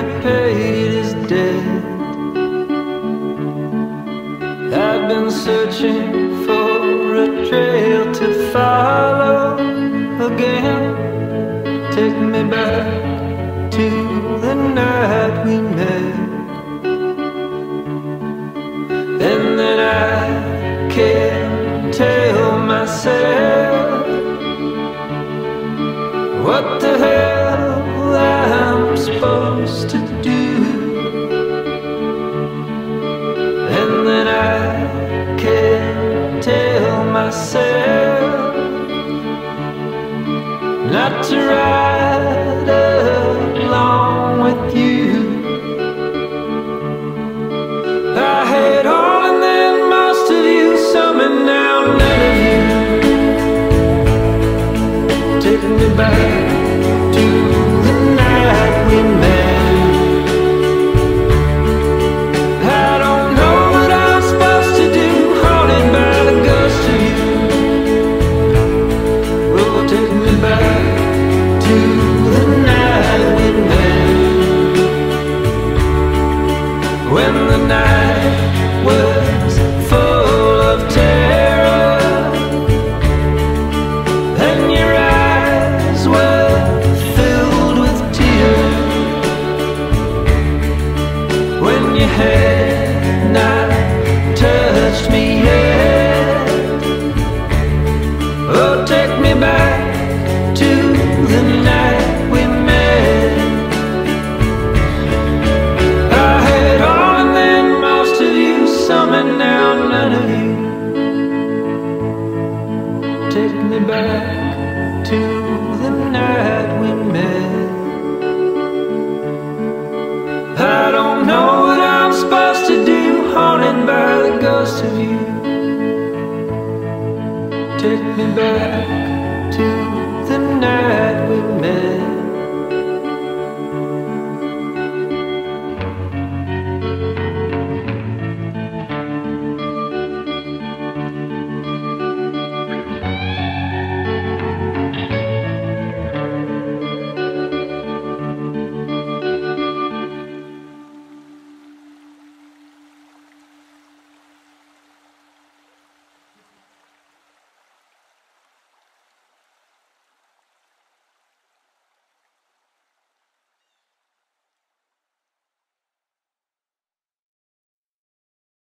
The paid is dead. I've been searching for a trail to follow again. Take me back to the night we met. And then I can't tell myself what the hell supposed to do. And then I can't tell myself not to ride along with you. I had all and then most of you, some and now none of you. Take me back you had not touched me yet, oh, take me back to the night we met. I had all most of you, some and now none of you. Take me back ghost of